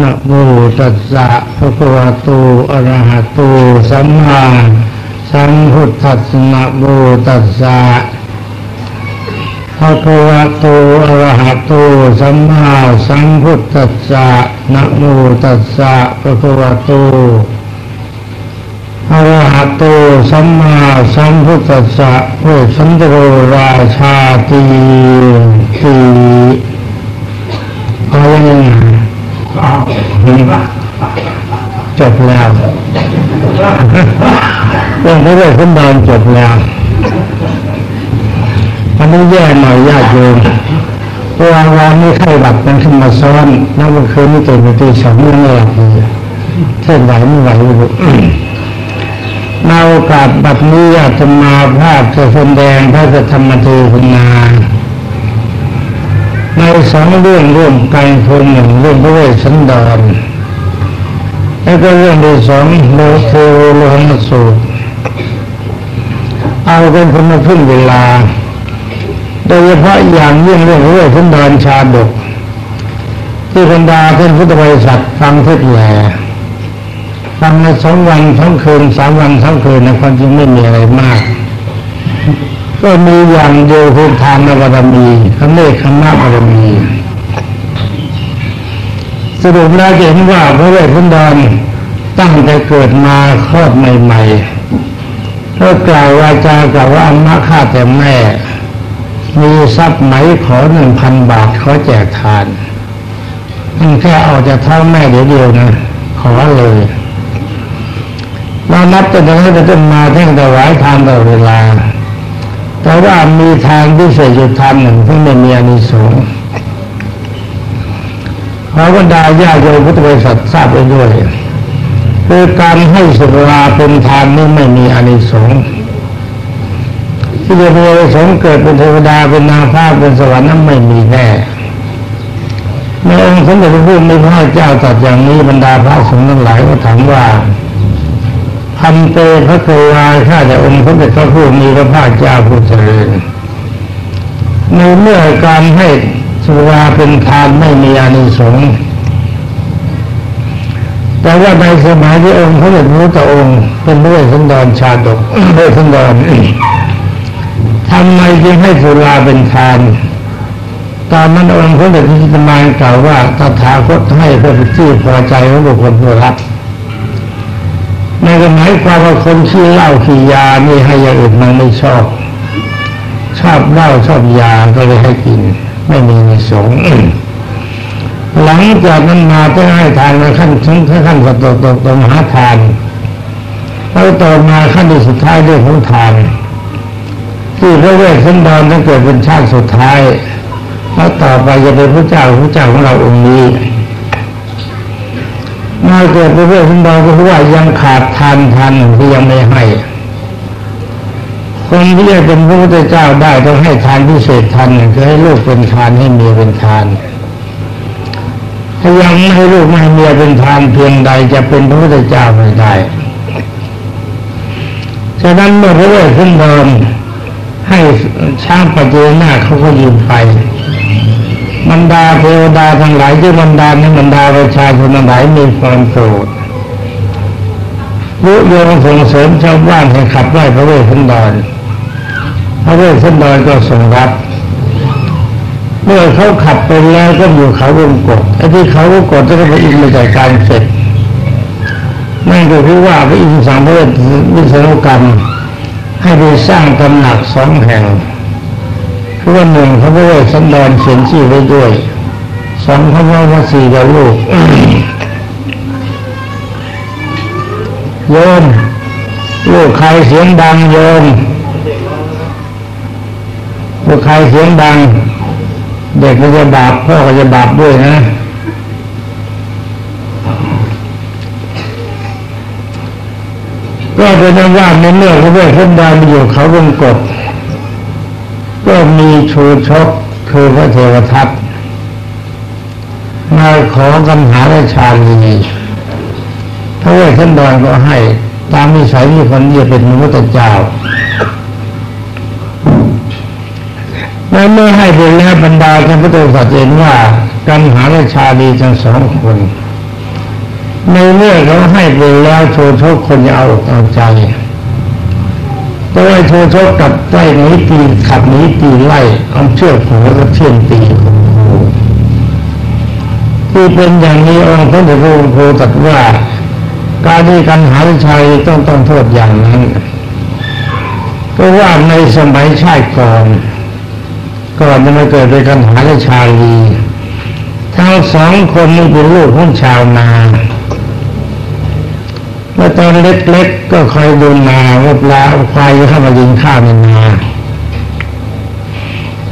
นะโมตัสสะภะคะวะโตอะระหะโตสัมมาสัมพุทธัสสะนะโมตัสสะภะคะวะโตอะระหะโตสัมมาสัมพุทธัสสะนะโมตัสสะภะคะวะโตอะระหะโตสัมมาสัมพุทธัสสะเวสันตโรราชาตีตีเอายังไง จบแล้วเรื่องพระเวทขึ้นดอนจบแล้วอันนี้แย่หน่อยญาติโยมเพราะวานนี้ไข้หวัดมันขึ้นมาซ้อนแล้วเมื่อคืนนี้ตื่นมาตีสองไม่หลับเลยเส้นไหวไม่ไหวเลยนาโอกาสบัดนี้อาตมาภาพจะแสดงพระธรรมเทศนา สองเรื่องร่วมกันคนหนึ่งเรื่องพระเวสสันดรแล้วก็เรื่องที่สองโลเทโวโลหะสูตรเอาเป็นคนมาพึ่งเวลา โดยเฉพาะอย่างยิ่งเรื่องพระเวสสันดรชาดกที่บรรดาท่านพุทธบริษัทฟังเทศแหล่ฟังมาสองวันทั้งคืนสามวันทั้งคืนนะความจริงไม่มีอะไรมาก ก็มีอย่างเดียวคือทานบารมีคำเนคขมาบารมี สรุปแล้วจะเห็นว่าพระเวทสันดรตั้งแต่เกิดมาคลอดใหม่ๆก็กล่าววาจากล่าวว่ามาข้าแต่แม่ มีทรัพย์ไหมขอหนึ่งพันบาทขอแจกทานนั่นแค่เอาจากเท้าแม่เดียวเดียวนะขอเลยมานับตั้งแต่นั้นเป็นต้นมาท่านถวายทานตลอดเวลา แต่ว่ามีทางพิเศษอยู่ทานหนึ่งที่ไม่มีอานิสงส์ขอบรรดาญาโยมพุทธบริษัททราบไปด้วยคือการให้สุราเป็นทานนี่ไม่มีอานิสงส์ที่จะมีอานิสงส์เกิดเป็นเทวดาเป็นนางฟ้าเป็นสวรรค์นั้นไม่มีแน่ในองค์สมเด็จพระพุทธพระเจ้าตรัสอย่างนี้บรรดาพระสงฆ์ทั้งหลายก็ถามว่า พันเตพระโกวาข้าแต่องค์สมเด็จพระผู้มีพระภาคเจ้าผู้เจริญในเมื่อการให้สุราเป็นทานไม่มีอานิสงส์แต่ว่าในสมัยที่องค์พระเดชพระตองค์เป็นพระเวสสันดรชาดกพระเวสสันดรทำไมจึงให้สุราเป็นทานตอนนั้นองค์พระเดชพระจิตมานกล่าวว่าตถาคตให้เพื่อที่พอใจของบุคคลผู้รับ ในสมัยความว่าคนชื่อเหล้าขี้ยานี่ให้ยาอื่นมันไม่ชอบ ชอบเหล้าชอบยาก็เลยให้กิน ไม่มีในสงฆ์หลังจากนั้นมาก็ให้ทานในขั้นชั้นขั้นสัตตตตมหาทานแล้วต่อมาขั้นสุดท้ายเรื่องของทานที่พระเวสสันดรต้องเกิดเป็นชาติสุดท้ายแล้วต่อไปจะเป็นพระเจ้าพระเจ้าของเราองค์นี้ มาเกิดเป็นพระเวสสันดรก็เพราะว่ายังขาดทานทานที่ยังไม่ให้คนที่จะเป็นพระพุทธเจ้าได้ต้องให้ทานพิเศษทานหนึ่งคือให้ลูกเป็นทานให้เมียเป็นทานถ้ายังไม่ให้ลูกไม่ให้เมียเป็นทานเพียงใดจะเป็นพระพุทธเจ้าไม่ได้ฉะนั้นเมื่อพระเวสสันดรให้ช้างปฏิเนาเขาก็ยืมไป บรรดาเทวดาทั้งหลายที่บรรดาในบรรดาประชาชนทั้งหลายมีความโกรธยุยงส่งเสริมชาวบ้านให้ขับไล่พระเวสสันดรพระเวสสันดรก็ทรงรับ เมื่อเขาขับไปแล้วก็อยู่เขาวงกฏไอ้ที่เขาวงกฏจะไปอินมาจากการเสร็จนั่นก็คือว่าพระอินทร์สังเวชวิศนุกรรม ให้ไปสร้างตำหนักสองแห่ง คือว่าหนึ่งพระพุทธสันดรเขียนชื่อไว้ด้วยสองพระพุทธสี่ดาวลูกโยมลูกใครเสียงดังโยมลูกใครเสียงดัง เด็กก็จะบาปพ่อก็จะบาปด้วยนะก็เป็นว่าในเมื่อพระเวสสันดรมาอยู่เขาวงกฏก็มี ชูชกคือพระเทวทัตมาขอกำหาราชาลีพระเวสสันดรก็ให้ตามนิสัยที่คนนี้เป็นมนุษย์เจ้าแม้เมื่อให้ไปแล้วบรรดาท่านพระโตสัตว์เห็นว่าการหาราชาดีทั้งสองคนในเมื่อเขาให้ไปแล้วโชโชคคนจะเอาอกเอาใจ ต่ว่าโชโชคกับไล่นีตีขับนีตีไล่เอาเชือกหัวก็เทียนตีที่เป็นอย่างนี้องค์พระเดชพระคุณครูตรัสว่า การที่กันหาชัยต้องต้องโทษอย่างนั้นก็ว่าในสมัยชาติก่อนก่อนจะมาเกิดเป็นกันหาและชาลีทั้งสองคนนี้เป็นลูกของชาวนา เมื่อตอนเล็กๆก็คอยดูนาว่าปลาควายเข้ามายิงข้าวในนา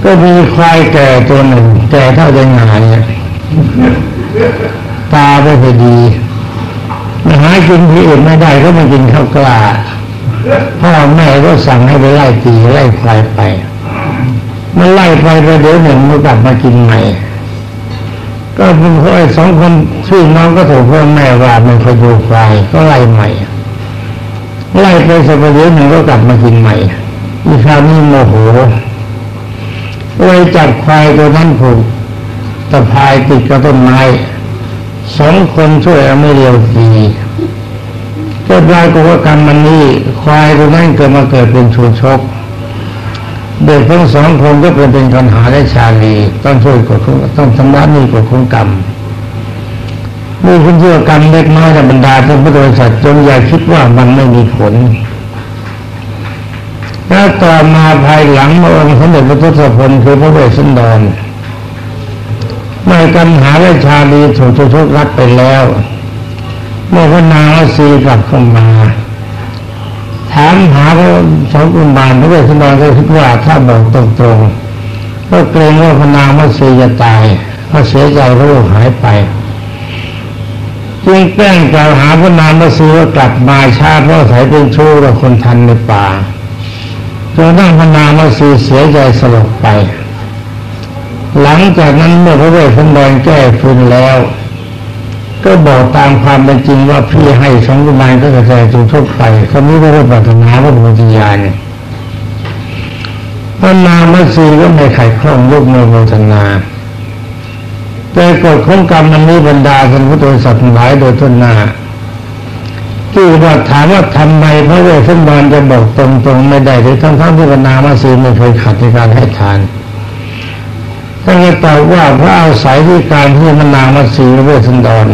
ก็มีควายแก่ตัวหนึ่ง แก่เท่าจะงานเนี่ยตาไม่ค่อยดีมาหากินที่อื่นไม่ได้ก็มากินข้าวกล้าพ่อแม่ก็สั่งให้ไปไล่ตีไล่ควายไปมันไล่ไปไปเดี๋ยวหนึ่งมันกลับมากินใหม่ ก็เป็นเพราะไอ้สองคนชื่อน้องก็ถูกพ่อแม่ว่ามันคอยดูควายก็ไล่ใหม่ไล่ไปสักเดี๋ยวหนึ่งก็กลับมากินใหม่อีคราวนี้โมโหเลยจับควายตัวนั้นผูกตะพายติดกับต้นไม้สองคนช่วยไม่เร็วดีก็ปรากฏว่ากรรมมันนี้ควายตัวนั้นเกิดมาเกิดเป็นชูชก เด็กทั้งสองคนก็เป็นเป็นกันหาและชาลีต้องช่วยกดต้องทำร้ายนี่กดของกรรมนี่คุณเชื่อกรรมเล็กน้อยในบรรดาท่านพุทธบริษัทจงอย่าคิดว่ามันไม่มีผลแล้วต่อมาภายหลังมาองค์สมเด็จพระทศพลคือพระเวสสันดรเมื่อกันหาและชาลีถูกทุกรักไปแล้วเมื่อพระนางสีกลับเข้ามา ถามหาพระสองกุมารพระเวสสันดรก็คิดว่าถ้าบอกตรงๆก็เกรงว่าพนางมัสีจะตายเพราะเสียใจพระลูกหายไปจึงแกล้งกล่าวหาพระนางมัสีว่ากลับมาชาเพราะสายเป็นชู้กับคนทันในป่าจนนั่งพนางมัสีเสียใจสลบไป หลังจากนั้นเมื่อพระเวสสันดรแก้ฟืนแล้ว ก็บอกตามความเป็นจริงว่าพี่ให้สองกุมารก็กระจายจงทุกไปเขาไม่ได้ปรารถนาว่าบุญญาณพระนามสีก็ไม่ไขคล่องลูกเมื่อโมทนาแต่กฎของกรรมมันนี้บรรดาท่านพุทธบริษัทหลายโดยทุนนาที่ว่าถามว่าทำไมพระเวสสันดรจะบอกตรงๆไม่ได้หรือทั้งทั้งที่บรรดามัสีไม่เคยขัดในการให้ทาน ท่านก็ตอบว่าพระอาศัยที่การที่มนางมัสีเวสันดร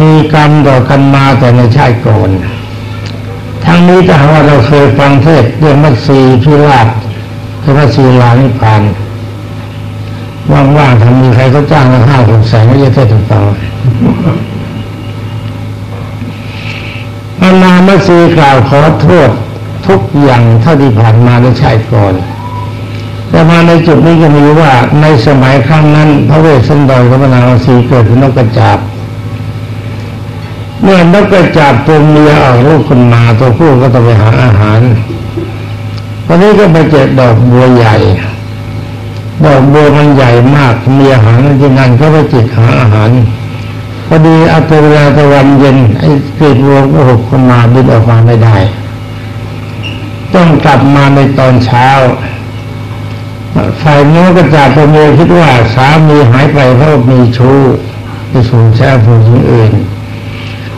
มีกรรมต่อกันมาแต่ในชาติก่อนทั้งนี้ถ้าหาว่าเราเคยฟังเทศเรื่องมัสีพิราชคือมัสีลานิพานว่างๆทำมีใครเขาจ้างเราห้าหกแสนไม่ใช่เทศถูกต้องพระนามัสีกล่าวขอโทษทุกอย่างเท่าที่ผ่านมาในชาติก่อน แต่มาในจุดนี้ก็มีว่าในสมัยครั้งนั้น พระเวสสันดรกับนางมัสีเกิดเป็นนกกระจาบเมื่อนกกระจาบตัวเมียออกลูกขึ้นมาตัวผู้ก็ต้องไปหาอาหารตอนนี้ก็ไปเจอดอกบัวใหญ่ดอกบัวมันใหญ่มากมีอาหารที่นั่นก็ไปจิกหาอาหารพอดีอัตเวลาตะวันเย็นไอ้กรีดบัวก็หกขึ้นมาบินออกมาไม่ได้ ต้องกลับมาในตอนเช้า ฝ่ายโน้กระจาบตัวเมียคิดว่าสามีหายไปเพราะมีชู้ไปสูญแช่ผู้หญิงอื่น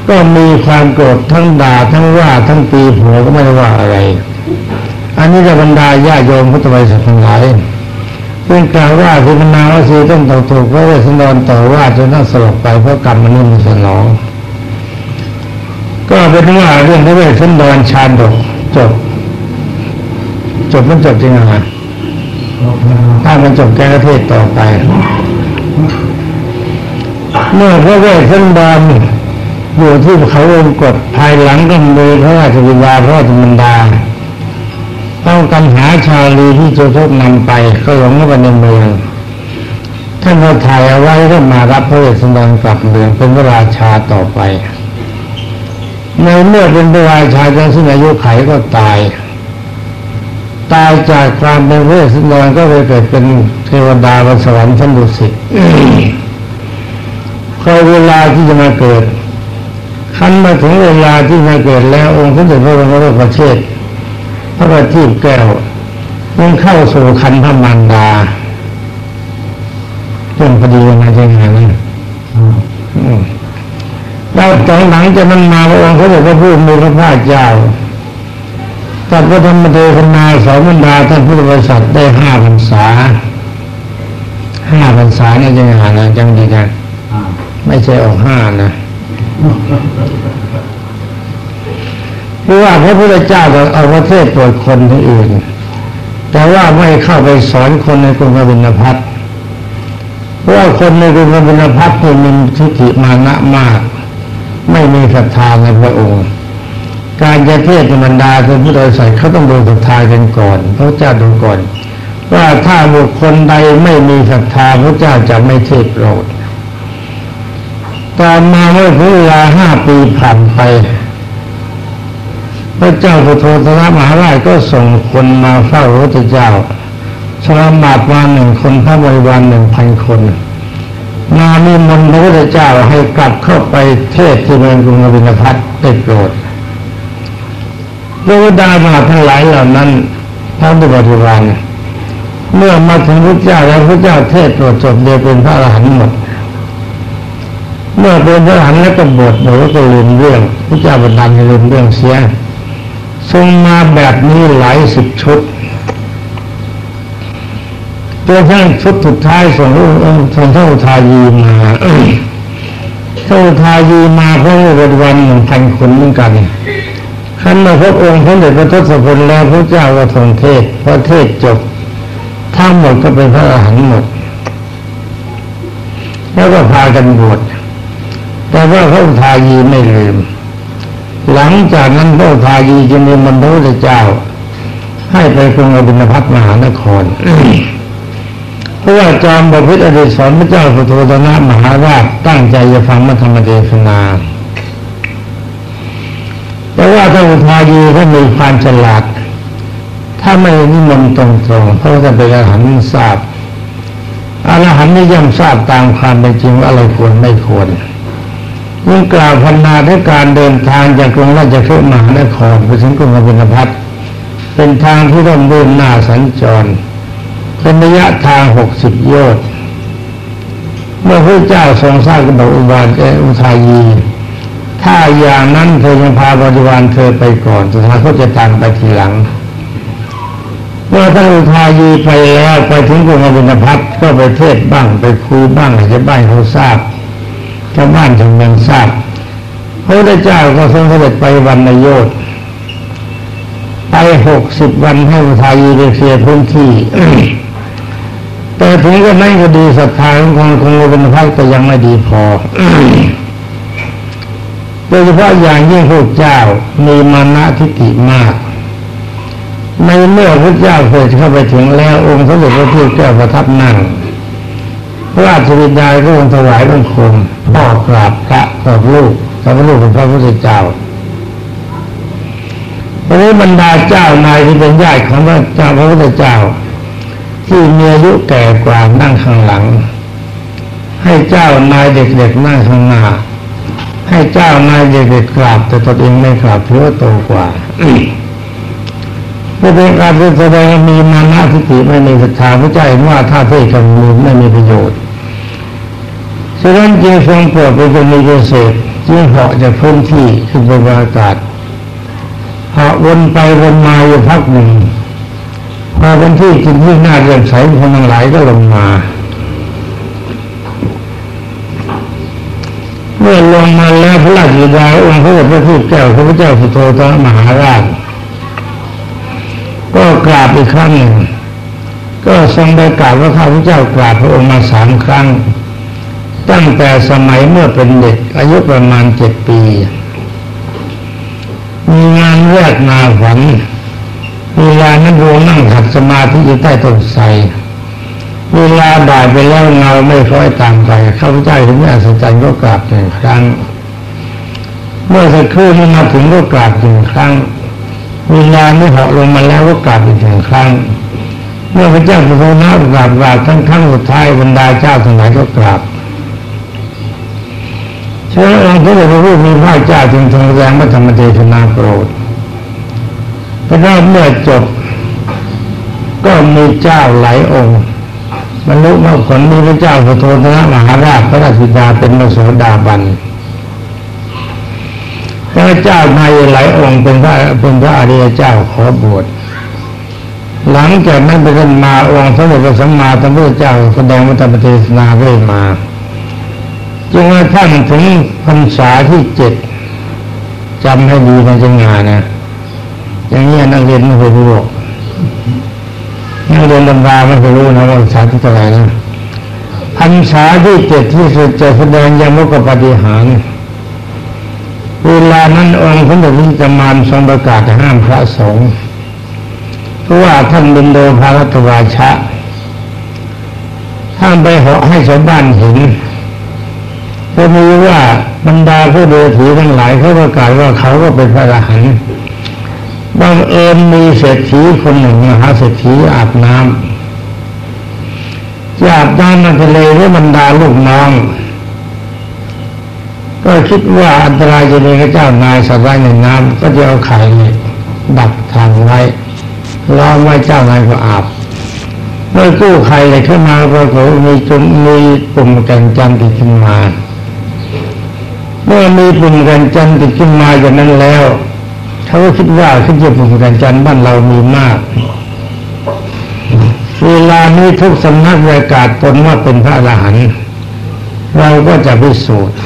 ก็มีความโกรธทั้งด่าทั้งว่าทั้งตีหัวก็ไม่ได้ว่าอะไร อันนี้จะบรรดาญาโยมพุทธบริษัททั้งหลายเป็นกล่าวว่าคือพนาวสีต้องตกถูกพระเวสสันดรต่อว่าจนต้องสลบไปเพราะกรรมมันนี่มันสนอง ก็เป็นว่าเรื่องพระเวสสันดรชาดกจบ จบมันจบจริงไหม ถ้ามันจบแก้เทศต่อไป เมื่อพระเวสสันดรอยู่ที่เขาวงกฏภายหลังก็มีพระราชวิญญาพระราชมันดาต้องกันหาชาลีที่โจทกนำไปก็หลงเข้าไปในเมืองท่านก็ถ่ายเอาไว้ก็มารับพระเวสสันดรกลับเมืองเป็นพระราชาต่อไปในเมื่อเป็นพระราชาจนสิ้นอายุไขก็ตาย ตายจากความเป็นเวสสันดรก็ไปเกิดเป็นเทวดาบนสวรรค์ชั้นดุสิตพอเวลาที่จะมาเกิดคันมาถึงเวลาที่มาเกิดแล้วองค์พระเดชพระบรมโลกประเทศ พระประทีปแก้วมันเข้าสู่คันพระมารดาเรื่องพอดีมาใช่ไหมนั่นตอนหลังจากนั้นมาพระองค์เขาบอกว่าพูดมีพระภาคเจ้า ตัดพระธรรมเทศนาสอนบรรดาท่านพุทธบริษัทได้ห้าพรรษาห้าพรรษาเนี่ยยังไงนะจังดีกันไม่ใช่ออกห้านะเพราะว่าพระพุทธเจ้าก็เอาประเทศโปรดคนที่อื่น แต่ว่าไม่เข้าไปสอนคนในกรุงกบินพัทเพราะว่าคนในกรุงกบินพัทนี่มีทิฏฐิมานะมาก ไม่มีศรัทธาในพระองค์ การจะเทศน์บรรดาท่านพุทธบริษัทเขาต้องดูศรัทธากันก่อนพระเจ้าดูก่อน ว่าถ้าบุคคลใดไม่มีศรัทธาพระเจ้าจะไม่เทศโปรดต่อมาเมื่อเวลาห้าปีผ่านไป พระเจ้าพุทโธทนะมหาราชก็ส่งคนมาเฝ้าพระพุทธเจ้าสลามาตมาหนึ่งคนพระบริวารหนึ่งพันคนมามีมนต์พระพุทธเจ้าให้กลับเข้าไปเทศที่เมืองกรุงอวินพัทได้โปรด พระวดามาทั้งหลายเหล่านั้นทั้งบริวารเมื่อมาถึงพระเจ้าแล้วพระเจ้าเทศน์โปรดจบเดียวเป็นพระอรหันต์หมด เมื่อเป็นพระอรหันต์แล้วก็บวชหนูก็ลืมเรื่องพระเจ้าบันดาลให้ลืมเรื่องเสียทรงมาแบบนี้หลายสิบชุดจนกระทั่งชุดสุดท้ายส่งลูกส่งเท่าทายีมาเท่าทายีมาเพราะว่าวันวันหนึ่งพันคนเหมือนกัน ขั้นมาพบองค์พระเดชพระทศพลแล้วพระเจ้าก็ทรงเทศพอเทศจบทั้งหมดก็เป็นพระอรหันต์หมด แล้วก็พากันบวชแต่ว่าพระทายีไม่ลืม หลังจากนั้นพระทายีจึงมีมนต์พรพุทธเจ้า ให้ไปกรุงอบินพัทมหานครเพราะว่าจอมบพิตรอดีตสอนพระเจ้าสุโธทนะมหาราชตั้งใจจะฟังพระธรรมเทศนา แต่ว่าถ้าอุทายีถ้านมีความฉลาด ถ้าไม่นิมนต์ตรงๆเพราะว่าจะเป็นอรหันต์ทราบอรหันต์นี่ย่อมทราบตามความเป็นจริงว่าอะไรควรไม่ควรยิ่งกล่าวพันนาด้วยการเดินทางจากกรุงราชคฤห์มหานครไปถึงกรุงอภินพัทเป็นทางที่ร่มรื่นน่าสัญจรเป็นระยะทางหกสิบโยชน์เมื่อพระเจ้าทรงสร้างกบฏอุบาทแก่อุทายี ถ้าอย่างนั้นเธอยังพาบริวารเธอไปก่อนสุดท้ายเขาจะตามไปทีหลัง เมื่อท่านอุทายีไปแล้วไปถึงกรุงอภินพัทก็ไปเทศบ้างไปคุยบ้างให้ชาวบ้านเขาทราบชาวบ้านถึงเมืองทราบพระพุทธเจ้าก็ทรงเสด็จไปวันนโยชน์ไปหกสิบวันให้อุทายีไปเคลียร์พื้นที่ แต่ถึงก็ไม่ก็ดีศรัทธาของคนคงเป็นพักแต่ยังไม่ดีพอ โดยเฉพาะอย่างยิ่งพระเจ้ามีมานะทิฏฐิมาก ในเมื่อพระเจ้าเคยเข้าไปถึงแล้วองค์สมเด็จพระพุทธเจ้าประทับนั่งพระราชบิดาก็องถวายบังคมพ่อกราบพระกับลูกกับลูกเป็นพระพุทธเจ้าตอนนี้บรรดาเจ้านายที่เป็นญาติของพระเจ้าพระพุทธเจ้า ที่มีอายุแก่กว่านั่งข้างหลัง ให้เจ้านายเด็กๆนั่งข้างหน้า ให้เจ้านายเด็กๆกราบแต่ตนเองไม่กราบเพราะว่าโตกว่าเพื่อเป็นการแสดงมีมานะทิฏฐิไม่มีศรัทธาพระเจ้าเห็นว่าถ้าเทศกับมือไม่มีประโยชน์ฉะนั้นจึงทรงโปรดเป็นคนมีเกษตรจึงเหาะจากพื้นที่ขึ้นไปบรรยากาศเหาะวนไปวนมาอยู่พักหนึ่งพอเป็นที่กินที่น่าเรื่อมใสคนทั้งหลายก็ลงมา เมื่ อลงมาแล้วพระราชบิดาองค์พระบรมแก้วพระพุทธเจ้าสุโธทนะมหาราชก็กราบอีกครั้งหนึ่งก็ทรงได้กราบว่าข้าพเจ้ากราบพระองค์มาสามครั้ง ตั้งแต่สมัยเมื่อเป็นเด็ก อายุประมาณเจ็ดปี มีงานแรกนาฝันเวลานั้นดวนั่งขัดสมาธิอยู่ใต้ต้นไทร เวลาบ่ายไปแล้วเงาไม่ค่อยตามไปข้าพเจ้าถึงอัศจรรย์ก็กราบหนึ่งครั้ง เมื่อสักครู่นี้มาถึงก็กราบหนึ่งครั้งเวิญญาไม่เหาะลงมาแล้วก็กราบอีกหนึ่งครั้ง เมื่อพระเจ้าสุโธนะกราบกราบทั้งครั้งสุดท้ายบรรดาเจ้าทั้งหลายก็กราบฉะนั้นองค์พระเดชพระผู้มีพระเจ้าจึงทรงแสดงพระธรรมเทศนาโปรดแต่ว่าเมื่อจบก็มีเจ้าหลายองค์ บรรลุมรรคผลมีพระเจ้าสุโธนะมหาราชพระราชบิดาเป็นมโสดาบันพระเจ้านาหลายองค์เป็นพระเป็นพระอริยเจ้าขอบวชหลังจากนั้นไปกันมาองค์พระเดชพระสัมมาสัมพุทธเจ้าแสดงวัตรปเทศนาเรื่อยมาจนกระทั่งถึงพรรษาที่เจ็ดจำให้ดีนจังงานนะอย่างนี้นักเรียนไม่เคยรู้ นักเรียนลำดาไม่เคยรู้นะว่าพรรษาที่เท่าไหร่นะพรรษาที่เจ็ดที่สุดจะแสดงยมุกปฏิหารเวลานั้นองค์พระเดชพระจะมานทรงประกาศห้ามพระสงฆ์เพราะว่าท่านบินโดภารัตวาชะท่านไปเหาะให้ชาวบ้านเห็นก็มีว่าบรรดาผู้เดือถือทั้งหลายเขาประกาศว่าเขาก็เป็นพระอรหันต์ บางเอิญมีเศรษฐีคนหนึ่งมหาเศรษฐีอาบน้ำจะอาบน้ำในทะเลหรือบรรดาลูกน้อง ก็คิดว่าอันตรายจะมีพระเจ้านายสัตว์ไว้ในน้ำก็จะเอาไข่เนี่ยดักทางไว้ล้อมไว้เจ้านายก็อาบเมื่อกู้ไข่เลยขึ้นมาปรากฏมีจุมีปุ่มกันจันติดขึ้นมา เมื่อมีปุ่มกันจันติดขึ้นมาอย่างนั้นแล้ว เขาก็คิดว่าขึ้นจะปุ่มกันจันบ้านเรามีมาก เวลานี้ทุกสำนักประกาศตนว่าเป็นพระอรหันต์เราก็จะพิสูจน์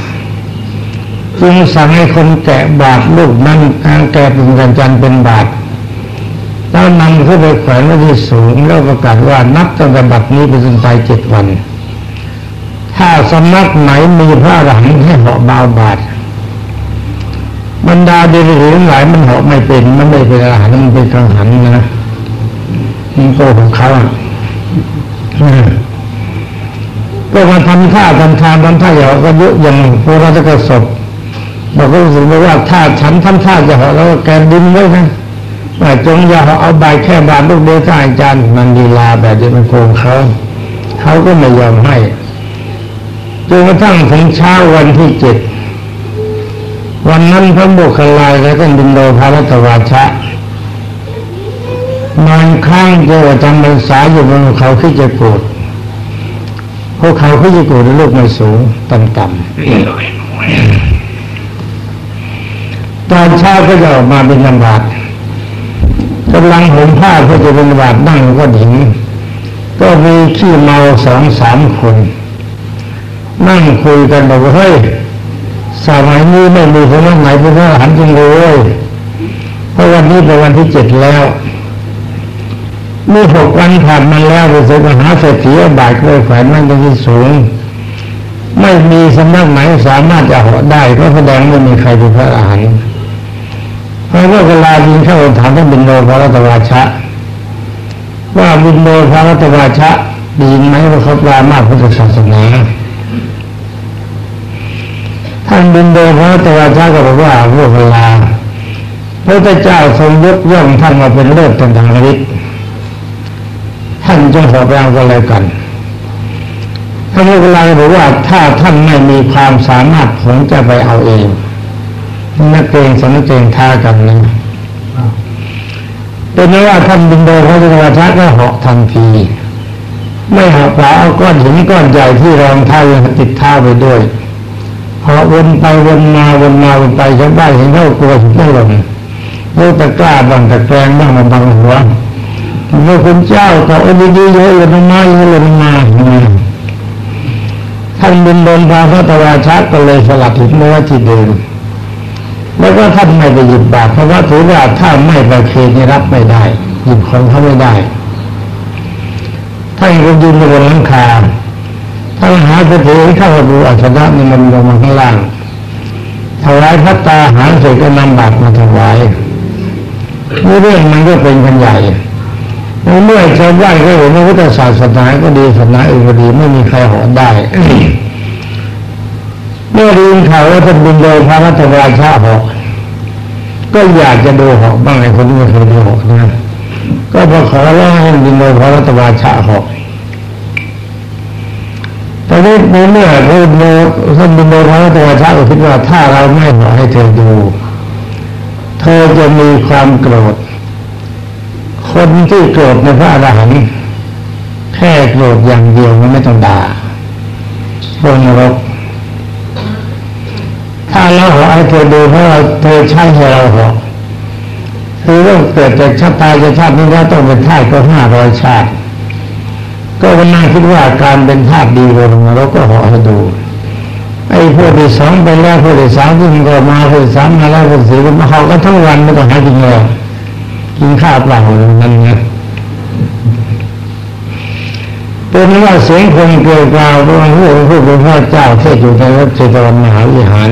จึงสั่งให้คนแกะบาทลูกนั้นการแกะปุ่มกันจันเป็นบาทแล้วนำขึ้นไปแขวนไว้ที่สูงแล้วประกาศว่านับตั้งแต่บัดนี้เป็นต้นไปเจ็ดวัน ถ้าสำนักไหนมีพระอรหันต์ให้เหาะบาบาท บรรดาเดรัจฉานหลายมันเหาะไม่เป็น มันไม่เป็นอรหันต์มันเป็นกังหันนะมันโกของเขาอะก็มาทำท่าทำทางทำท่าอย่าก็ยุอย่างพวกเราจะกระสบบอกก็รู้สึกว่าถ้าฉันทำท่าจะเหาะแล้วแกดินไว้นะว่าจงอย่าเอาใบแค่บาทลูกเดียวท่าอาจารย์มันดีลาแบบนี้มันโกงเขาเขาก็ไม่ยอมให้จนกระทั่งถึงเช้าวันที่เจ็ด วันนั้นพระโมคคัลลายและท่านบินโดภารตวาชะนอนข้างเจอจำพรรษาอยู่บนเขาขี้จะโกรธพวกเขาขี้จะโกรธลูกไม่สูงต่ำๆตอนเช้าก็จะออกมาเป็นลำบากกำลังห่มผ้าเพื่อจะเป็นบาดนั่งก็เห็นก็มีขี้เมาสองสามคน นั่งคุยกันบอกว่าเฮ้ย สมัยนี้ไม่มีคนไหนเป็นพระอรหันต์จริงเลยเพราะวันนี้เป็นวันที่เจ็ดแล้วมีหกวันผ่านมาแล้วไปสมหาเศรษฐีบาทเคยแขวนนั่งตรงที่สูง ไม่มีสำนักไหนสามารถจะเหาะได้เพราะแสดงไม่มีใครเป็นพระอรหันต์เพราะว่าเวลาบินเข้าถามท่านบินโนพระรัตวาชะ ว่าบินโนพระรัตวาชะดีไหมว่าเขาปรามาพุทธศาสนา ท่านบินโนพระรัตวาชะก็บอกว่าพวกเวลาพระเจ้าทรงยกย่องท่านมาเป็นเลิศทางทางฤทธิ์ท่านจงขอแรงก็แล้วกันท่านเวลาบอกว่าถ้าท่านไม่มีความสามารถผมจะไปเอาเองนักเกงสนักเกงท่ากันนะเป็นว่าท่านบินโดพระจุลทัศก็เหาะทันทีไม่หาปลาเอาก้อนหินก้อนใหญ่ที่รองเท้ายังติดเท้าไปด้วย เหาวนไปวนมาวนมาวนไปชาวบ้านเห็นเขากลัวถึงไม่ลงลูกตะกร้าบางตะแกรงบ้างมาบังหัวเมื่อคุณเจ้าเขาเอาดีๆเยอะเลยมาเยอะเลยมาท่านบินโดนพาพระตวาชักก็เลยสลัดหินเมื่อที่เดิมแล้วก็ท่านไม่ไปหยิบบาตรเพราะว่าถือว่าถ้าไม่ประเคนรับไม่ได้ หยิบของเขาไม่ได้ท่านก็ยืนบนหลังคา ท่านหาสถิเข้าดูอัศนะนี่มันลงมาข้างล่างถวายพระตาหารเสร็จก็นำบาตรมาถวายนี่เรื่องมันก็เป็นกันใหญ่เมื่อชาวบ้านก็เห็นว่าพุทธศาสนาก็ดีศาสนาอื่นก็ดีไม่มีใครหอได้เมื่อรู้ข่าวว่าท่านบินโดยพระรัตราชาหอกก็อยากจะดูหอกบ้างไอ้คนที่ไม่เคยดูหอกนะก็พอขอร้องให้บินโดยพระรัตราชาหอก ต่นี้เมื่อท่านโนท่านบินโดยพระรัตราชาก็คิดว่าถ้าเราไม่ขอให้เธอดู เธอจะมีความโกรธ คนที่โกรธในพระอรหันต์แค่โกรธอย่างเดียวมันไม่ต้องด่าลงนรกถ้าเราเอให้เธอดูเพราะเราเธอใช่ให้เราหอกคือเรื่องเกิดจากชาติตายจากชาตินี้แล้วต้องเป็นท่าสก็ห้าร้อยชาติ ก็วันนั้นคิดว่าการเป็นทาสดีกว่าเราก็หอให้ดูไอ้พวกที่สองไปแล้วพวกที่สามที่มันก็มาพวกที่สามมาแล้วพวกที่สี่ก็มาเขาก็ทั้งวันไม่ต้องหากินเลยกินข้าวเปล่านั่นไงเป็นว่าเสียงคนเกลียวกราวพระผู้ผู้เป็นพระเจ้าเทศอยู่ในวัดเจตวันมหาวิหาร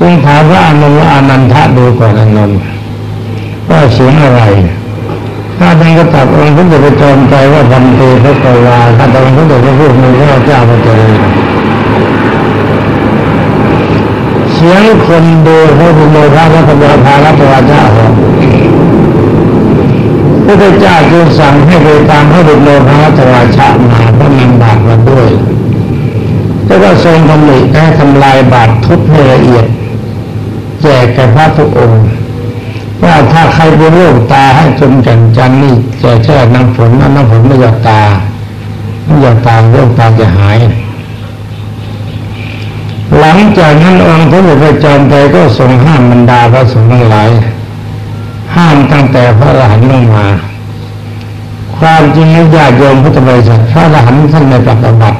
จึงถามพระอนุว่าอนันทะดูก่อนอนุว่าเสียงอะไร ถ้าท่านก็ตรัสองค์พระเดชพระจอมใจว่าบันเทพระกวาถ้าตองค์พระเดชพระผู้มีพระเจ้าพระเจริญเสียงคนดูพระบุญโลภะและพระบาภารัตวาเจ้าพระเจ้าจึงสั่งให้ไปตามพระบุตรโลภะตวาชามาเพระนำบาตรมาด้วยแล้วก็ทรงตำหนิให้ทำลายบาตรทุบให้ละเอียด แจกแก่พระทุกองค์ ว่าถ้าใครไปโรคตาให้จนกันจันนี่จะแช่น้ำฝนน้ำฝนไม่หยดตาไม่หยดตาโรคตาจะหาย หลังจากนั้นองค์พระบุตรจอมใจก็ทรงห้ามบรรดาพระสงฆ์ทั้งหลาย ห้ามตั้งแต่พระอรหันต์ลงมา ความจริงญาติโยมพุทธบริษัทพระอรหันต์ท่านในปฏิบัติ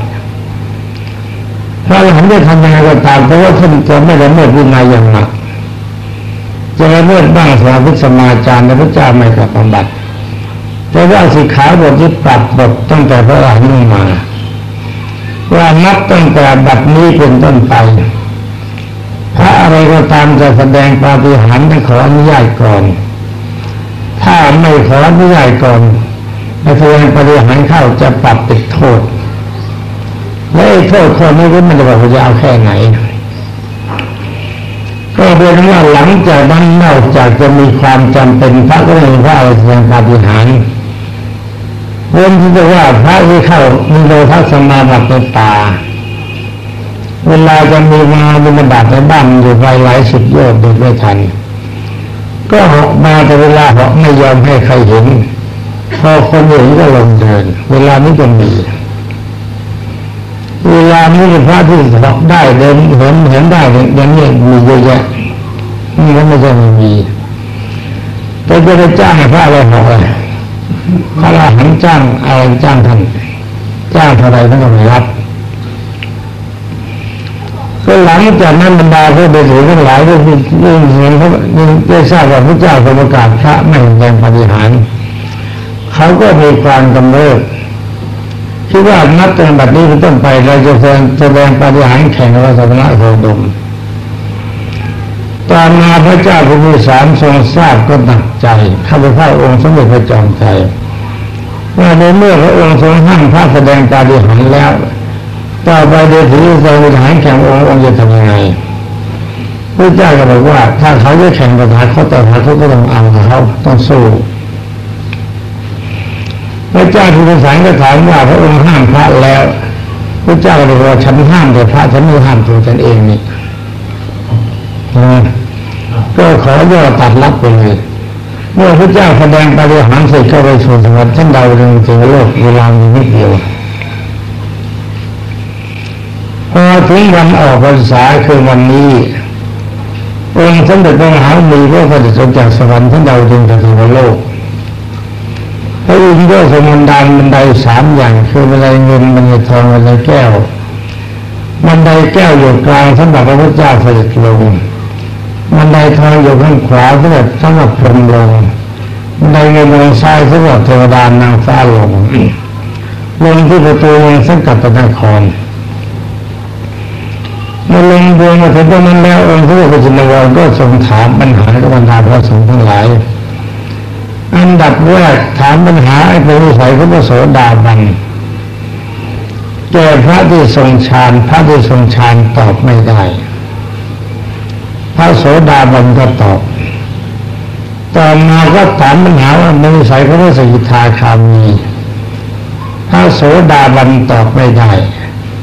พระอรหันต์จะทำยังไงก็ตามเพราะว่าท่านจะไม่ละเมิดวินัยอย่างหนัก จะละเมิดบ้างสมาพิสมาจารย์ในพระเจ้าไม่ปฏิบัติแต่ว่าสิกขาบทที่ปรับบทตั้งแต่พระอรหันต์ลงมา ว่านับตั้งแต่บัดนี้เป็นต้นไป พระอะไรก็ตามจะแสดงปาฏิหาริย์ต้องขออนุญาตก่อน ถ้าไม่ขออนุญาตก่อนในแสดงปฏิหารเข้าจะปรับติดโทษและโทษคนนี้ก็ไม่ได้บอกว่าจะเอาแค่ไหน ก็เป็นว่าหลังจากนั้นนอกจากจะมีความจำเป็นพระก็มีพระอะไรแสดงปฏิหารเรื่องที่จะว่าพระที่เข้ามีโลภะสมาบัติในป่าเวลาจะมีมาบิณฑบาตในบ้านอยู่ไปหลายสิบโยชน์ดูไม่ทัน ก็หอกมาแต่เวลาหอกไม่ยอมให้ใครเห็น พอคนเห็นก็ลงเดิน เวลานี้ก็มี เวลานี้พระที่หอกได้เดินเห็นเห็นได้เนี่ยนี้มีเยอะแยะนี่ก็ไม่ใช่ไม่มีแต่จะไปจ้างพระอะไรหอกอะไรพระราหันจ้างอะไรจ้างท่านจ้างเท่าไรท่านก็ไม่รับก็หลังจากนั้นบรรดาพระเดชทั้งหลายก็คือเรื่งเห็นเขาได้ทราบว่าพระเจ้าประกาศพระไม่แสดงปฏิหารเขาก็มีความกำเริบ คิดว่านับตั้งแต่นี้เป็นต้นไปเราจะแสดงแสดงปฏิหารแข่งกับสมณะโคดมตอนมาพระเจ้าผู้มีสามทรงทราบก็หนักใจข้าพเจ้าองค์สมเด็จพระจอมไตรว่าในเมื่อพระองค์ทรงห้ามพระแสดงปฏิหารแล้ว ต่อไปเดี๋ยวถือจะบริหารแข่งองค์องค์จะทำยังไงพระเจ้าก็บอกว่า ถ้าเขาจะแข่งประธานเขาต่อเขาก็ต้องเอาเขาต้องสู้ พระเจ้าทูลสารก็ถามว่าพระองค์ห้ามพระแล้ว พระเจ้าก็บอกว่าฉันห้ามแต่พระฉันไม่ห้ามตัวฉันเองนี่ก็ขอย่อตัดรับไปเลยเมื่อพระเจ้าแสดงปฏิหารเสร็จก็ไปสู่สวรรค์ท่านดาวดึงถึงโลกเวลามีนิดเดียวพอถึงวันออกพรรษาคือวันนี้องค์สมเด็จพระมหามีพระเสด็จจากสวรรค์ท่านดาวดึงถึงโลก พระอินทร์ก็สมบันดาลบันไดสามอย่าง คือบันไดเงินบันไดทองบันไดแก้วบันไดแก้วอยู่กลางสำหรับพระพุทธเจ้าเสด็จลงบันไดทองอยู่ข้างขวาสำหรับสำหรับพรหมลงบันไดเงินลงซ้ายสำหรับเทวดานางฟ้าลงลงที่ประตูเมืองสังกัดนครเมื่อลงดวงมาถึงตรงนั้นแล้วองค์พระพุทธเจ้าก็ทรงถามปัญหากับบรรดาพระสงฆ์ทั้งหลาย อันดับแรกถามปัญหาไอ้พระวิสัยพระโสดาบันแก่พระที่ทรงฌานพระที่ทรงฌานตอบไม่ได้ พระโสดาบันก็ตอบต่อมาก็ถามปัญหาว่ามีสัยพระสกิทาคามี พระโสดาบันตอบไม่ได้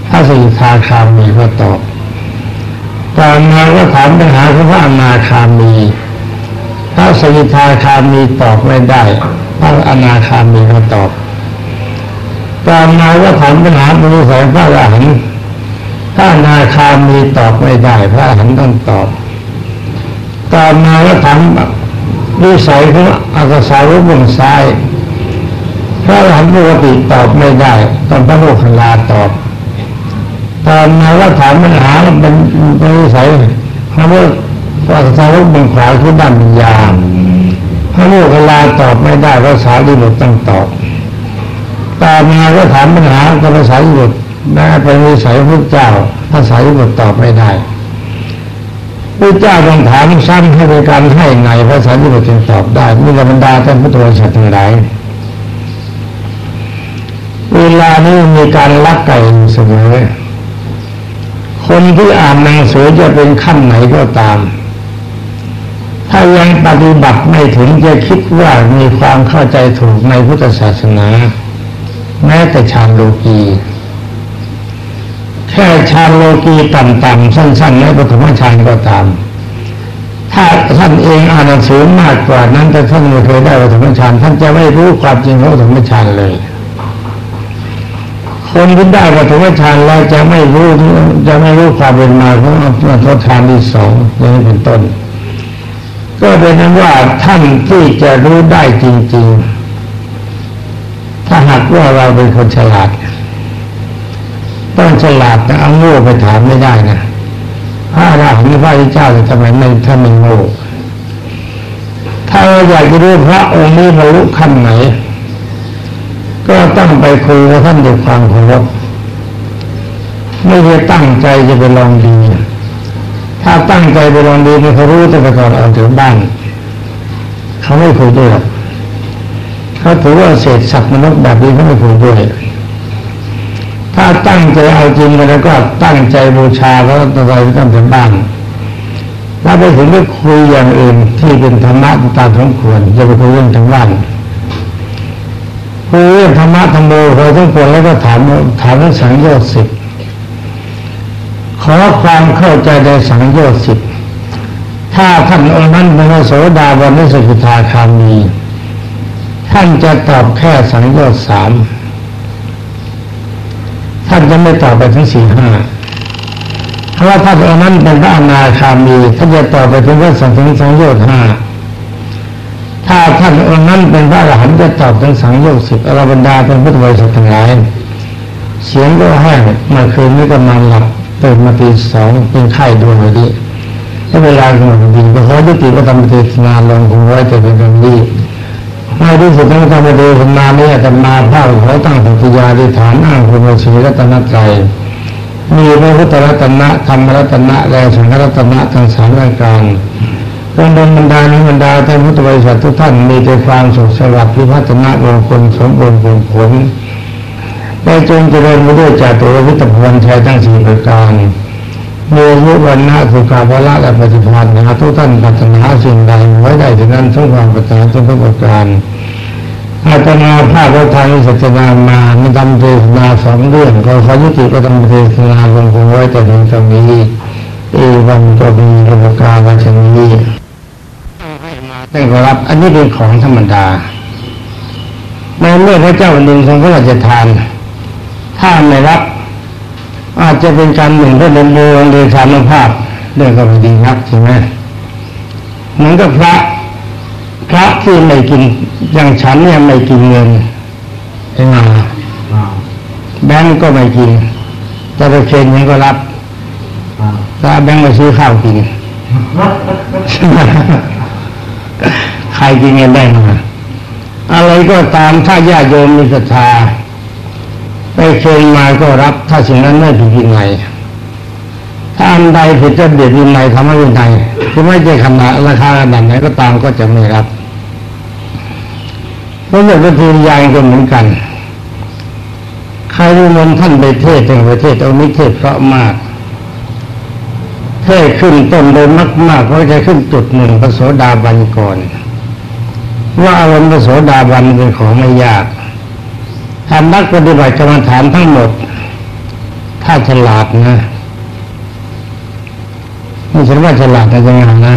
พระสกิทาคามีก็ตอบ ต่อมาก็ถามปัญหาพระอนาคามี ถ้าสกิทาคามีตอบไม่ได้ พระอนาคามีก็ตอบต่อมาก็ถามปัญหาบริสัยพระอรหันต์ถ้านาคามีตอบไม่ได้ พระอรหันต์ต้องตอบตอบมาแล้วถามวิสัยของอักษารุบุงซ้าย พระอรหันต์ปกติตอบไม่ได้ตองพระโมคคัลลาตอบตอนมาว่าถามปัญหาเป็นบริสัยพระ โมคอักษารุบุงขวาคือด้านปัญญาพระโมคคัลาตอบไม่ได้ภาษาดิบุตรต้องตอบตอนมาก็ถามปัญหากับภาษาดิบุตรได้เป็นวิสัยพระเจ้าภาษาดิบุตรตอบไม่ได้พระเจ้าต้องถามซ้ำให้บริการให้ไงภาษาดิบุตรจึงตอบได้มีบรรดาท่านพุทธบริษัททั้งหลายเวลานี้มีการลักไก่เสมอคนที่อ่านหนังสือจะเป็นขั้นไหนก็ตาม ถ้ายังปฏิบัติไม่ถึงจะคิดว่ามีความเข้าใจถูกในพุทธศาสนา แม้แต่ฌานโลกีแค่ฌานโลกีต่ำๆสั้นๆในปฐมฌานก็ตาม ถ้าท่านเองอ่านหนังสือมากกว่านั้นแต่ท่านไม่เคยได้ปฐมฌานท่านจะไม่รู้ความจริงของปฐมฌานเลยคนที่ได้ปฐมฌานแล้วจะไม่รู้จะไม่รู้ความเป็นมาของปฐมฌานที่สองอย่างนี้เป็นต้น ก็เป็นนั้นว่าท่านที่จะรู้ได้จริง ๆ ถ้าหากว่าเราเป็นคนฉลาด ต้องฉลาดแต่เอาโง่ไปถามไม่ได้นะพระอรหันต์พระเจ้าจะทำไมไม่ถ้าไม่โง่ถ้าเราอยากจะรู้พระองค์นี้บรรลุขั้นไหน ก็ต้องไปคุยกับท่านด้วยความเคารพไม่ได้ตั้งใจจะไปลองดี ถ้าตั้งใจไปลองดีมันเขารู้ตั้งแต่ก่อนออกถึงบ้านเขาไม่คุยด้วยเขาถือว่าเศษสัตว์มนุษย์แบบนี้เขาไม่คุยด้วยถ้าตั้งใจเอาจริงแล้วก็ตั้งใจบูชาเขาตั้งใจตั้งแต่บ้านแล้วไปถึงก็คุยอย่างอื่นที่เป็นธรรมะตามสมควรอย่าไปคุยเรื่องทางบ้านคุยเรื่องธรรมะธรรมโมเราต้องควรแล้วก็ถามถามเรื่องสังโยชน์สิบ ขอความเข้าใจในสังโยชน์สิบถ้าท่านองค์นั้นเป็นโสดาบันหรือสกิทาคามี ท่านจะตอบแค่สังโยชน์สามท่านจะไม่ตอบไปถึงสี่ห้าเพราะว่าท่านองค์นั้นเป็นพระอนาคามีท่านจะตอบไปถึงว่าสังถึงสังโยชน์ห้าถ้าท่านองค์นั้นเป็นพระอรหันต์จะตอบถึงสังโยชน์สิบอรบรรดาเป็นพุทธบริษัททั้งหลายเสียงก็แห้งมื่อคืนนี้ก็นอนหลับ ตื่นมาตีสองเป็นไข้ดวงเลยดิถ้าเวลาของมันดีก็ขอยุติพระธรรมเทศนาลงคงไว้แต่เป็นคำนี้ไม่รู้สึกต้องทำเทศนาเนี่ยจะมาพระขอตั้งสัตยาธิฐานอ้างคุณพระศรีรัตนตรัยมีพระพุทธรัตนะธรรมรัตนะและสังฆรัตนะทั้งสามรายการจงดลบรรดานิบรรดาท่านพุทธบริษัททุกท่านมีแต่ความสุขสวัสดิ์พิพัฒนามงคลสมบูรณ์ผลผล ได้จงเจริญไปด้วยจาตุรวิตพลชัยทั้งสี่ประการเมีอยุวันนะสุขาภละและปฏิภาณนะทุกท่านปรารถนาสิ่งใดไว้ได้ถึงนั้นทุกความปรารถนาทุกประการอาตมาภาพพระทางสัจนามาในทำเทศนาสองเรื่องก็ขอยุติก็ทำเทศนาลงคงไว้แต่เพียงเท่านี้เอวันก็มีระการวันชนี้ได้ขอรับ อันนี้เป็นของธรรมดาในเมื่อพระเจ้าหนึ่งทรงพระราชทาน ถ้าไม่รับ อาจจะเป็นการหนึ่งเพื่อเดินโบงเดชานุภาพเรื่องก็ไม่ดีครับใช่ไหมเหมือนกับพระ พระที่ไม่กินอย่างฉันเนี่ยไม่กินเงินเองแบงก์ก็ไม่กินจะไปเคนยังก็รับถ้าแบงก์มาซื้อข้าวกินใครกินเงินได้มาอะไรก็ตามถ้าญาติโยมมีศรัทธา ไปเชิญมาก็รับ ถ้าสิ่งนั้นไม่ผิดวินัยถ้าอันใดผิดระเบียบวินัยทำให้วินัยคือไม่ใช่ขนาดราคาขนาดไหนก็ตามก็จะไม่รับเพราะอย่างวิธียางก็เหมือนกัน ใครรู้มนท่านไปเทศในประเทศเอานิเทศเพราะมาก เทศขึ้นต้นโดยมากๆก็จะขึ้นจุดหนึ่งพระโสดาบันก่อน ว่าอารมณ์พระโสดาบันเป็นของไม่ยาก ทำนักปฏิบัติกรรมฐานทั้งหมด ถ้าฉลาดนะไม่ใช่ว่าฉลาดแต่ยังไงนะ